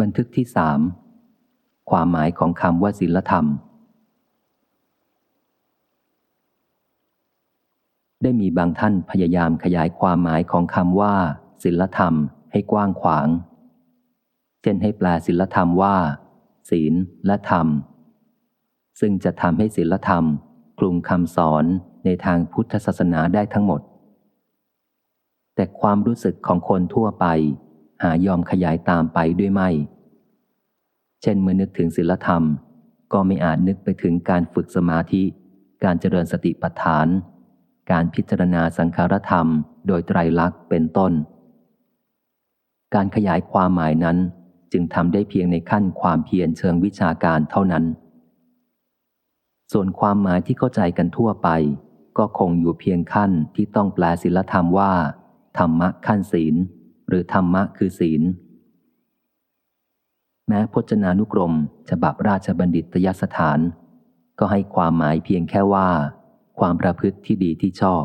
บันทึกที่สามความหมายของคำว่าศีลธรรม ได้มีบางท่านพยายามขยายความหมายของคำว่าศีลธรรมให้กว้างขวาง เช่นให้แปลศีลธรรมว่า ศีลและธรรม ซึ่งจะทำให้ศีลธรรมกลุ่มคำสอนในทางพุทธศาสนาได้ทั้งหมด แต่ความรู้สึกของคนทั่วไป หายอมขยายตามไปด้วยไม่ เช่นเมื่อนึกถึงศีลธรรม ก็ไม่อาจนึกไปถึงการฝึกสมาธิ การเจริญสติปัฏฐาน การพิจารณาสังขารธรรม โดยไตรลักษณ์เป็นต้น การขยายความหมายนั้นจึงทำได้เพียงในขั้นความเพียรเชิงวิชาการเท่านั้น ส่วนความหมายที่เข้าใจกันทั่วไป ก็คงอยู่เพียงขั้นที่ต้องแปลศีลธรรมว่า ธรรมะขั้นศีล หรือธรรมะคือศีล แม้พจนานุกรมฉบับราชบัณฑิตยสถาน ก็ให้ความหมายเพียงแค่ว่า ความประพฤติที่ดีที่ชอบ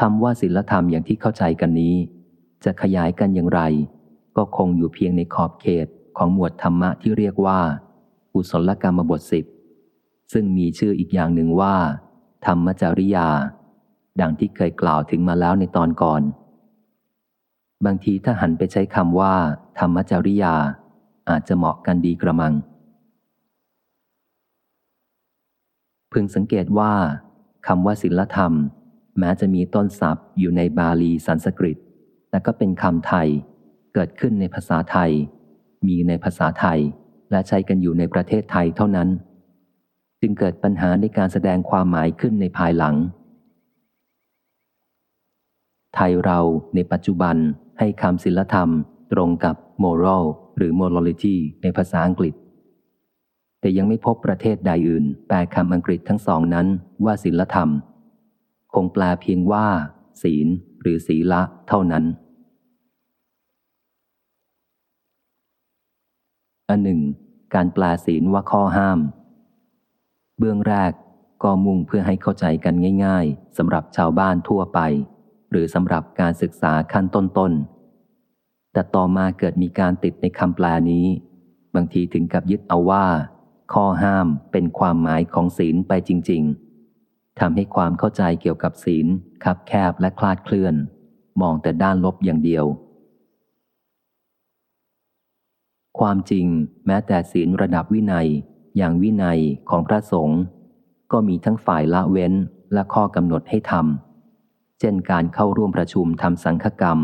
คำว่าศีลธรรมอย่างที่เข้าใจกันนี้ จะขยายกันอย่างไร ก็คงอยู่เพียงในขอบเขตของหมวดธรรมะที่เรียกว่ากุศลกรรมบทสิบซึ่งมีชื่ออีกอย่างหนึ่งว่า ธรรมจริยา ดังที่เคยกล่าวถึงมาแล้วในตอนก่อน บางทีถ้าหันไปใช้คำว่า ธรรมจริยา อาจจะเหมาะกันดีกระมัง พึงสังเกตว่าคำว่าศีลธรรม แม้จะมีต้นศัพท์อยู่ในบาลีสันสกฤต แต่ก็เป็นคำไทย เกิดขึ้นในภาษาไทย มีในภาษาไทย และใช้กันอยู่ในประเทศไทยเท่านั้น จึงเกิดปัญหาในการแสดงความหมายขึ้นในภายหลัง ไทยเราในปัจจุบันให้คำศีลธรรม ตรงกับ moral หรือ morality ในภาษาอังกฤษ แต่ยังไม่พบประเทศใดอื่น แปลคำอังกฤษทั้งสองนั้นว่าศีลธรรม คงแปลเพียงว่า ศีล หรือศีละเท่านั้น อันหนึ่ง การแปลศีลว่าข้อห้าม เบื้องแรกก็มุ่งเพื่อให้เข้าใจกันง่าย ๆสำหรับชาวบ้านทั่วไป หรือสำหรับการศึกษาขั้นต้นๆ แต่ต่อมาเกิดมีการติดในคำแปลนี้ บางทีถึงกับยึดเอาว่า ข้อห้ามเป็นความหมายของศีลไปจริง ๆทำให้ความเข้าใจเกี่ยวกับศีลคับแคบและคลาดเคลื่อน มองแต่ด้านลบอย่างเดียว ความจริง แม้แต่ศีลระดับวินัยอย่างวินัยของพระสงฆ์ก็มีทั้งฝ่ายละเว้นและข้อกำหนดให้ทำ ช่นการเข้าร่วมประชุมทำสังฆกรรม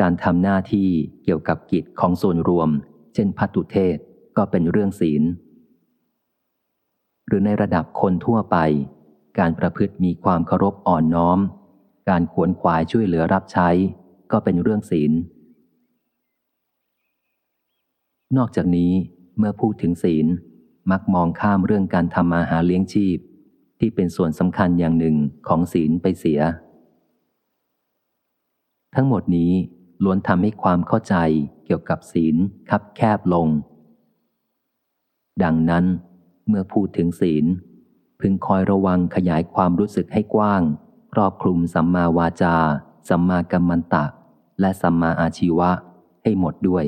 การทำหน้าที่เกี่ยวกับกิจของส่วนรวม เช่นพัตุเทศก็เป็นเรื่องศีล หรือในระดับคนทั่วไป การประพฤติมีความเคารพอ่อนน้อม การขวนขวายช่วยเหลือรับใช้ ก็เป็นเรื่องศีล นอกจากนี้เมื่อพูดถึงศีลมักมองข้ามเรื่องการทำมาหาเลี้ยงชีพ ที่เป็นส่วนสำคัญอย่างหนึ่งของศีลไปเสีย ทั้งหมดนี้ล้วนทำให้ความเข้าใจเกี่ยวกับศีลคับแคบลง ดังนั้น เมื่อพูดถึงศีล พึงคอยระวังขยายความรู้สึกให้กว้าง ครอบคลุมสัมมาวาจา สัมมากัมมันตะ และสัมมาอาชีวะให้หมดด้วย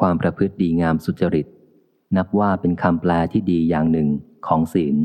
ความประพฤติดีงามสุจริต นับว่าเป็นคำแปลที่ดีอย่างหนึ่งของศีล